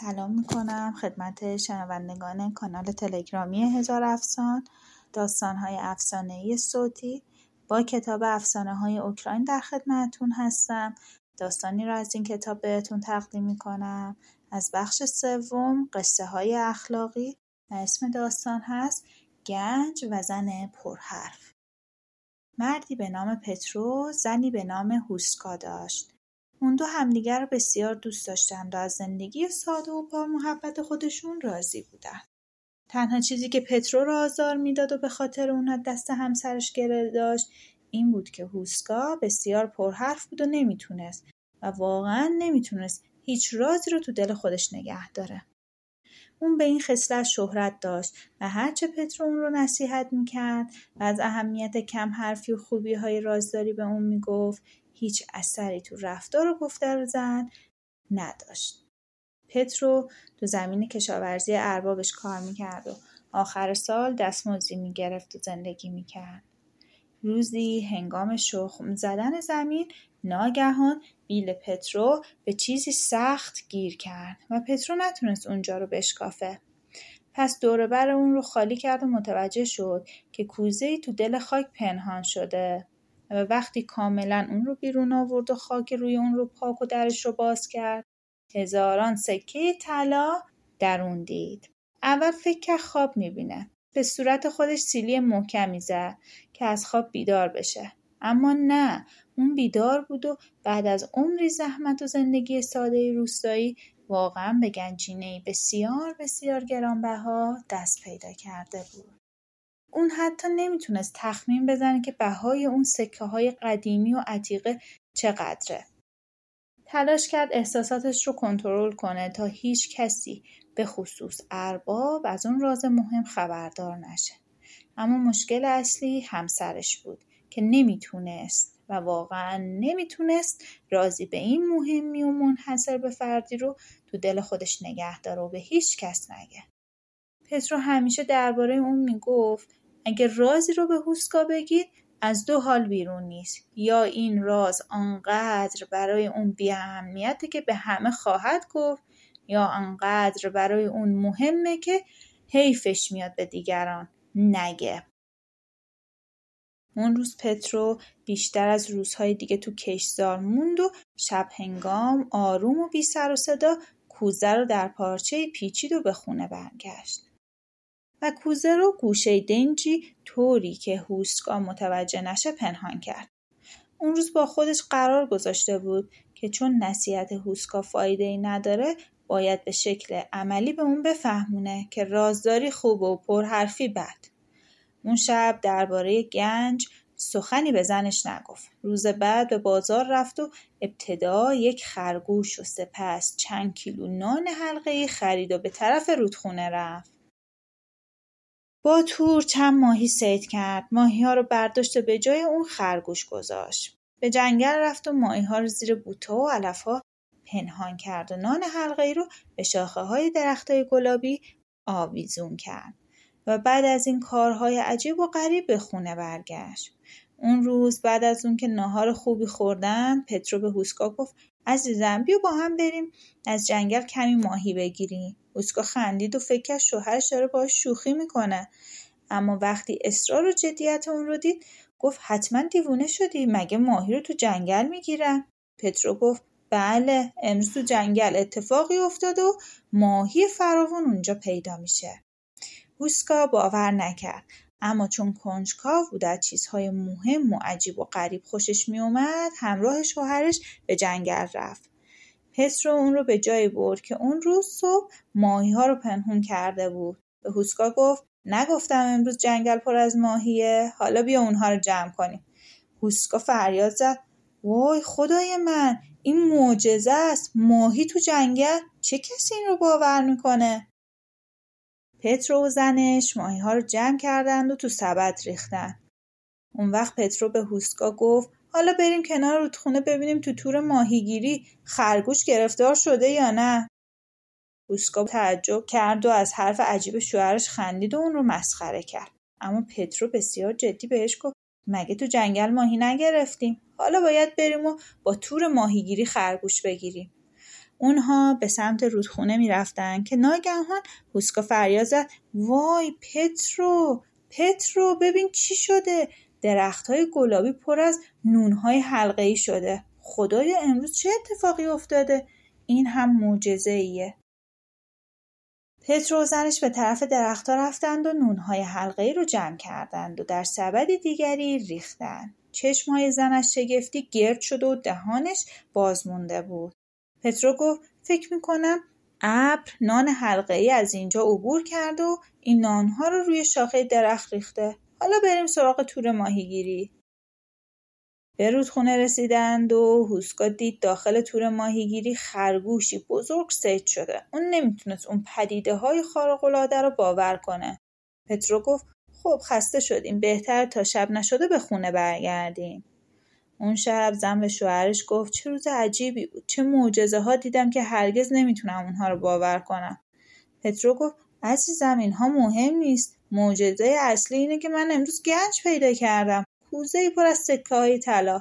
سلام می‌کنم خدمت شنوندگان کانال تلگرامی هزار افسان داستانهای افسانهای صوتی. با کتاب افسانه های اوکراین در خدمتتون هستم. داستانی را از این کتاب بهتون تقدیم می‌کنم. از بخش سوم قصه های اخلاقی. و اسم داستان هست گنج و زن پرحرف. مردی به نام پترو زنی به نام هوسکا داشت. اون دو همدیگر بسیار دوست داشتند و از زندگی ساده و با محبت خودشون راضی بودن. تنها چیزی که پترو را آزار می‌داد و به خاطر اون دست همسرش گره داشت این بود که هوسکا بسیار پرحرف بود و نمی‌تونست و واقعا نمی‌تونست هیچ رازی رو تو دل خودش نگه داره. اون به این خصلت شهرت داشت و هرچه پترو اون رو نصیحت می‌کرد و از اهمیت کم حرفی و خوبی های رازداری به اون می‌گفت هیچ اثری تو رفتار و گفتار زن نداشت. پترو تو زمین کشاورزی اربابش کار می‌کرد و آخر سال دستمزدی می‌گرفت و زندگی می‌کرد. روزی هنگام شخم زدن زمین ناگهان بیل پترو به چیزی سخت گیر کرد و پترو نتونست اونجا رو بشکافه. پس بر اون رو خالی کرد و متوجه شد که کوزه تو دل خاک پنهان شده. و وقتی کاملا اون رو بیرون آورد و خاک روی اون رو پاک و درش رو باز کرد هزاران سکه طلا در اون دید. اول فکر که خواب می‌بینه. به صورت خودش سیلی محکمی زد که از خواب بیدار بشه. اما نه اون بیدار بود و بعد از عمری زحمت و زندگی ساده روستایی واقعا به گنجینه بسیار بسیار گرانبها دست پیدا کرده بود. اون حتی نمی‌تونست تخمین بزنه که بهای اون سکه های قدیمی و عتیقه چقدره. تلاش کرد احساساتش رو کنترل کنه تا هیچ کسی به خصوص ارباب از اون راز مهم خبردار نشه. اما مشکل اصلی همسرش بود که نمی‌تونست و واقعا نمی‌تونست رازی به این مهمی و منحصر به فردی رو تو دل خودش نگه داره و به هیچ کس نگه. پترو همیشه درباره اون می‌گفت اگه رازی رو به هوسکا بگید از دو حال بیرون نیست یا این راز آنقدر برای اون بیاهمیته که به همه خواهد گفت یا آنقدر برای اون مهمه که حیفش میاد به دیگران نگه اون روز پترو بیشتر از روزهای دیگه تو کشزار موند و شب هنگام آروم و بی سر و صدا کوزه رو در پارچه پیچید و به خونه برگشت. و کوزه رو گوشه دنجی طوری که هوسکا متوجه نشه پنهان کرد. اون روز با خودش قرار گذاشته بود که چون نصیحت هوسکا فایده ای نداره باید به شکل عملی به اون بفهمونه که رازداری خوب و پرحرفی بد. اون شب درباره گنج سخنی به زنش نگفت. روز بعد به بازار رفت و ابتدا یک خرگوش و سپس چند کیلو نان حلقه خرید و به طرف رودخونه رفت. با تور چند ماهی سید کرد. ها رو برداشت و به جای اون خرگوش گذاشت. به جنگل رفت و ها رو زیر بوته و ها پنهان کرد و نان حلقه رو به شاخه های درخت های گلابی آویزون کرد و بعد از این کارهای عجیب و غریب به خونه برگشت. اون روز بعد از اون که ناهار خوبی خوردن پترو به هوسکا گفت عزیزم بیا با هم بریم از جنگل کمی ماهی بگیریم. اوسکا خندید و فکر کرد شوهرش داره باهاش شوخی می‌کنه. اما وقتی اصرار و جدیت اون رو دید گفت حتما دیوونه شدی مگه ماهی رو تو جنگل می‌گیرن؟ پترو گفت بله امروز تو جنگل اتفاقی افتاد و ماهی فراوان اونجا پیدا میشه. هوسکا باور نکرد. اما چون کنجکاو بود از چیزهای مهم و عجیب و غریب خوشش میومد همراه شوهرش به جنگل رفت پترو اون رو به جایی برد که اون روز صبح ماهی ها رو پنهون کرده بود. به هوسکا گفت نگفتم امروز جنگل پر از ماهیه حالا بیا اونها رو جمع کنیم. هوسکا فریاد زد وای خدای من این معجزه است ماهی تو جنگل چه کسی این رو باور می‌کنه پترو و زنش ماهی ها رو جمع کردند و تو سبد ریختن. اون وقت پترو به هوسکا گفت حالا بریم کنار رودخونه ببینیم تو تور ماهیگیری خرگوش گرفتار شده یا نه. هوسکا تعجب کرد و از حرف عجیب شوهرش خندید و اون رو مسخره کرد. اما پترو بسیار جدی بهش گفت مگه تو جنگل ماهی نگرفتیم حالا باید بریم و با تور ماهیگیری خرگوش بگیریم. اونها به سمت رودخونه می‌رفتن که ناگهان هوسکا فریاد زد. وای پترو پترو ببین چی شده؟ درخت های گلابی پر از نونهای حلقه ای شده. خدایا امروز چه اتفاقی افتاده؟ این هم معجزه ایه پترو و زنش به طرف درختها رفتند و نونهای حلقه ای رو جمع کردند و در سبد دیگری ریختند. چشمهای زنش شگفتی گرد شده و دهانش باز مونده بود. پترو گفت فکر می‌کنم ابر نان حلقه ای از اینجا عبور کرد و این نانها رو روی شاخه درخت ریخته. حالا بریم سراغ تور ماهیگیری. به رودخونه رسیدند و هوسکا دید داخل تور ماهیگیری خرگوشی بزرگ سید شده. اون نمی‌تونست اون پدیده های خارق‌العاده رو باور کنه. پترو گفت خب خسته شدیم. بهتر تا شب نشده به خونه برگردیم. اون شب زن به شوهرش گفت چه روز عجیبی بود چه معجزه ها دیدم که هرگز نمی‌تونم اونها رو باور کنم. پترو گفت عزیزم اینها مهم نیست. معجزه اصلی اینه که من امروز گنج پیدا کردم. کوزه پر از سکه های طلا.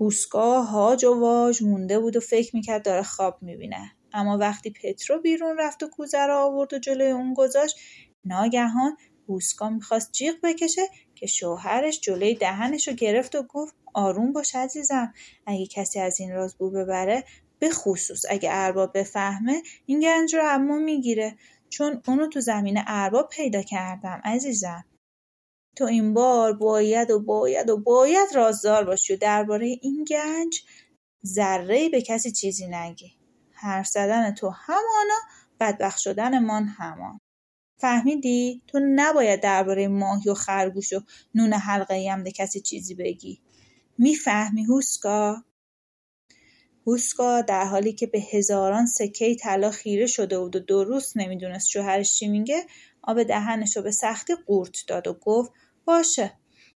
هوسکا هاج و واج مونده بود و فکر می‌کرد داره خواب می‌بینه. اما وقتی پترو بیرون رفت و کوزه را آورد و جلوی اون گذاشت ناگهان هوسکا می‌خواست جیغ بکشه که شوهرش جلوی دهنش رو گرفت و گفت آروم باش عزیزم اگه کسی از این راز بو ببره به خصوص اگه ارباب بفهمه این گنج رو اما می‌گیره. چون اونو تو زمین ارباب پیدا کردم عزیزم. تو این بار باید و باید و باید رازدار باشی و درباره این گنج ذره به کسی چیزی نگی. حرف زدن تو همانا بدبخت شدن من همان. فهمیدی؟ تو نباید درباره ماهی و خرگوش و نون حلقه هم به کسی چیزی بگی. می‌فهمی هوسکا؟ هوسکا در حالی که به هزاران سکه طلا خیره شده بود و روز نمی‌دونست شوهرش چی میگه آب دهنش رو به سختی قورت داد و گفت باشه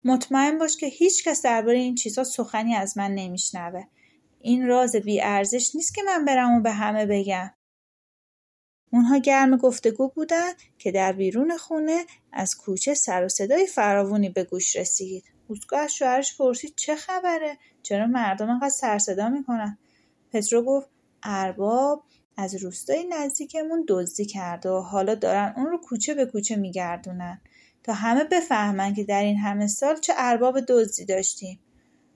مطمئن باش که هیچ کس درباره این چیزها سخنی از من نمیشنوه. این راز بی ارزش نیست که من برم و به همه بگم. اونها گرم گفتگو بودن که در بیرون خونه از کوچه سر و صدای فراوونی به گوش رسید. اوزگاه از شوهرش پرسید چه خبره؟ چرا مردم انقدر سر صدا می‌کنن؟ پترو گفت ارباب از روستای نزدیکمون دزدی کرده و حالا دارن اون رو کوچه به کوچه میگردونن. تا همه بفهمن که در این همه سال چه ارباب دزدی داشتیم.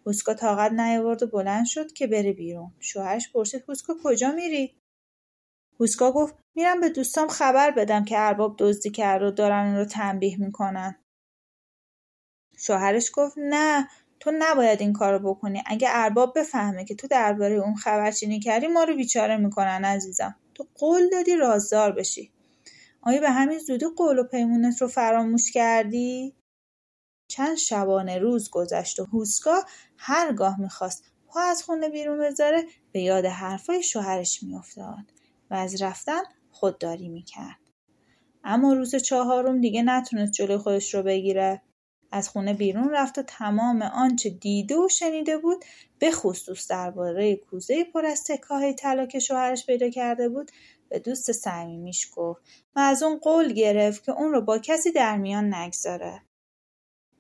هوسکا طاقت نیاورد و بلند شد که بره بیرون. شوهرش پرسید هوسکا کجا میری؟ هوسکا گفت میرم به دوستام خبر بدم که ارباب دزدی کرد و دارن اون رو تنبیه می‌کنن. شوهرش گفت نه تو نباید این کارو بکنی. اگه ارباب بفهمه که تو درباره اون خبرچینی کردی ما رو بیچاره می‌کنن عزیزم. تو قول دادی رازدار بشی. آیا به همین زودی قول و پیمونت رو فراموش کردی؟ چند شبانه روز گذشت و هوسکا هرگاه می‌خواست پا از خونه بیرون بذاره به یاد حرفای شوهرش میافتاد. و از رفتن خودداری می‌کرد. اما روز چهارم دیگه نتونست جلوی خودش رو بگیره. از خونه بیرون رفت و تمام آنچه دیده و شنیده بود به خصوص درباره کوزه پر از تکاهای طلا که شوهرش پیدا کرده بود به دوست صمیمیش گفت و از اون قول گرفت که اون رو با کسی در میان نگذاره.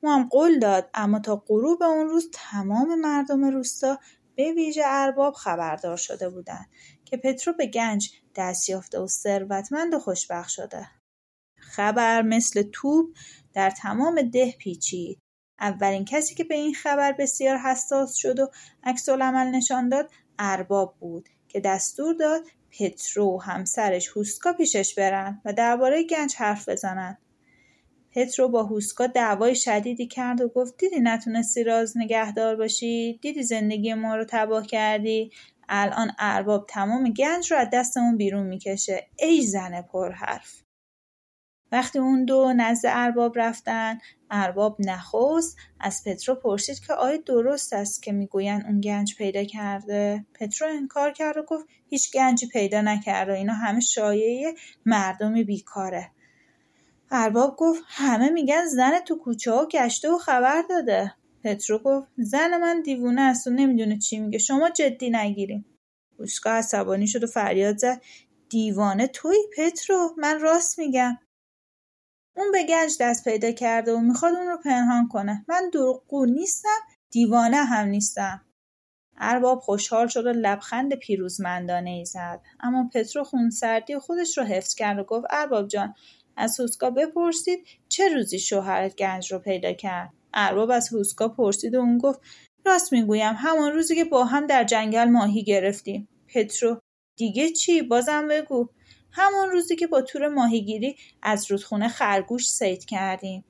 او هم قول داد اما تا غروب اون روز تمام مردم روستا به ویژه ارباب خبردار شده بودند. که پترو به گنج دست یافته و ثروتمند و خوشبخت شده. خبر مثل توپ در تمام ده پیچید. اولین کسی که به این خبر بسیار حساس شد و عکس عمل نشان داد ارباب بود که دستور داد پترو و همسرش هوسکا پیشش برن و درباره گنج حرف بزنن. پترو با هوسکا دعوای شدیدی کرد و گفت دیدی نتونستی راز نگهدار باشی؟ دیدی زندگی ما رو تباه کردی؟ الان ارباب تمام گنج رو از دستمون بیرون می‌کشه. ای زن پر حرف وقتی اون دو نزد ارباب رفتن ارباب نخست از پترو پرسید که آیا درست است که می‌گویند اون گنج پیدا کرده؟ پترو انکار کرد و گفت هیچ گنجی پیدا نکرده اینا همه شایعه مردم بیکاره. ارباب گفت همه میگن زن تو کوچه ها گشته و خبر داده. پترو گفت. زن من دیوونه است و نمی‌دونه چی میگه. شما جدی نگیریم اوسکا عصبانی شد و فریاد زد. دیوانه توی پترو من راست میگم. اون به گنج دست پیدا کرده و می‌خواد اون رو پنهان کنه. من دروغگو نیستم دیوانه هم نیستم. ارباب خوشحال شد و لبخند پیروزمندانه ای زد. اما پترو خونسردی خودش رو حفظ کرد و گفت ارباب جان از هوسکا بپرسید چه روزی شوهرت گنج رو پیدا کرد؟ ارباب از هوسکا پرسید و اون گفت راست می‌گویم همان روزی که با هم در جنگل ماهی گرفتیم. پترو دیگه چی؟ بازم بگو. همون روزی که با تور ماهیگیری از رودخونه خرگوش سید کردیم.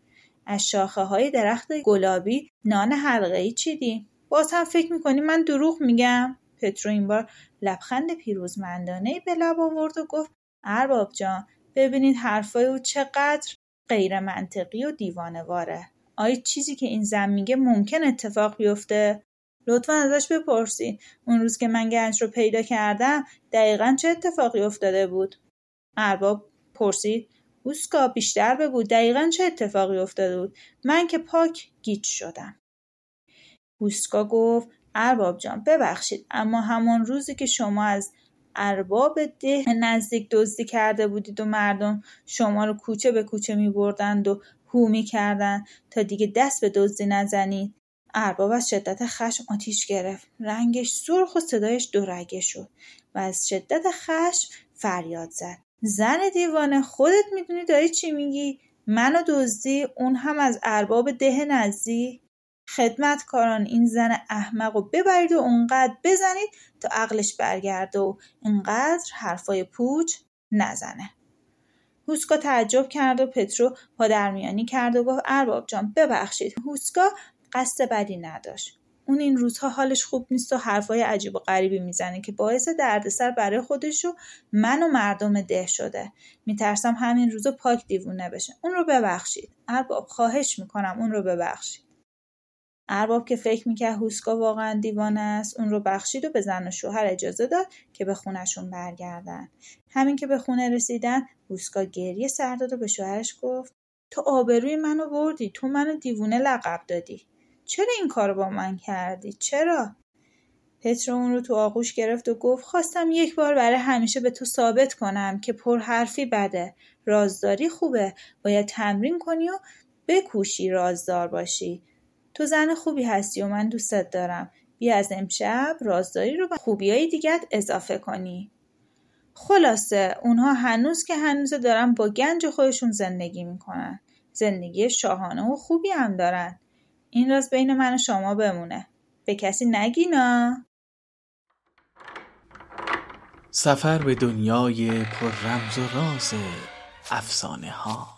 از شاخه های درخت گلابی نان حلقه چیدیم. باز هم فکر می‌کنی من دروغ میگم؟ پترو این بار لبخند پیروزمندانه به لب آورد و گفت ارباب جان ببینید حرفای او چقدر غیر منطقی و دیوانواره. آیا چیزی که این زن میگه ممکن اتفاق بیفته؟ لطفا ازش بپرسید اون روز که من گنج رو پیدا کردم دقیقا چه اتفاقی افتاده بود؟ ارباب پرسید. اوسکا بیشتر بگو دقیقا چه اتفاقی افتاده بود؟ من که پاک گیج شدم. اوسکا گفت ارباب جان ببخشید اما همان روزی که شما از ارباب ده نزدیک دزدی کرده بودید و مردم شما رو کوچه به کوچه می بردند و هو می کردن تا دیگه دست به دزدی نزنید. ارباب از شدت خشم آتیش گرفت. رنگش سرخ و صدایش دورگه شد. و از شدت خشم فریاد زد. زن دیوانه خودت می‌دونی داری چی میگی؟ منو دزدی اون هم از ارباب ده نزدی خدمتکاران این زن احمق و ببرید و اونقدر بزنید تا عقلش برگرده و اینقدر حرفای پوچ نزنه. هوسکا تعجب کرد و پترو پادرمیانی کرد و گفت ارباب جان ببخشید. هوسکا قصد بدی نداشت. اون این روزها حالش خوب نیست و حرفای عجیب و غریبی می‌زنه که باعث دردسر برای خودش و من و مردم ده شده. میترسم همین روزا پاک دیوونه بشه. اون رو ببخشید. ارباب خواهش می‌کنم اون رو ببخشید. ارباب که فکر می‌کرد هوسکا واقعا دیوانه است اون رو بخشید و به زن و شوهر اجازه داد که به خونشون برگردن. همین که به خونه رسیدن هوسکا گریه سر داد و به شوهرش گفت تو آبروی منو بردی تو منو دیوونه لقب دادی. چرا این کارو با من کردی؟ چرا؟ پترو اون رو تو آغوش گرفت و گفت خواستم یک بار برای همیشه به تو ثابت کنم که پرحرفی بده. رازداری خوبه. باید تمرین کنی و بکوشی رازدار باشی. تو زن خوبی هستی و من دوستت دارم. بیا از امشب رازداری رو به خوبیای دیگت اضافه کنی. خلاصه اونها هنوز که هنوز دارن با گنج خودشون زندگی می‌کنن. زندگی شاهانه و خوبی هم دارن. این راز بین من و شما بمونه. به کسی نگینا. سفر به دنیای پر رمز و راز افسانه ها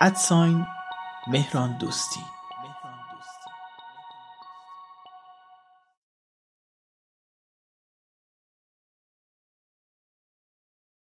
ادساین مهران دوستی.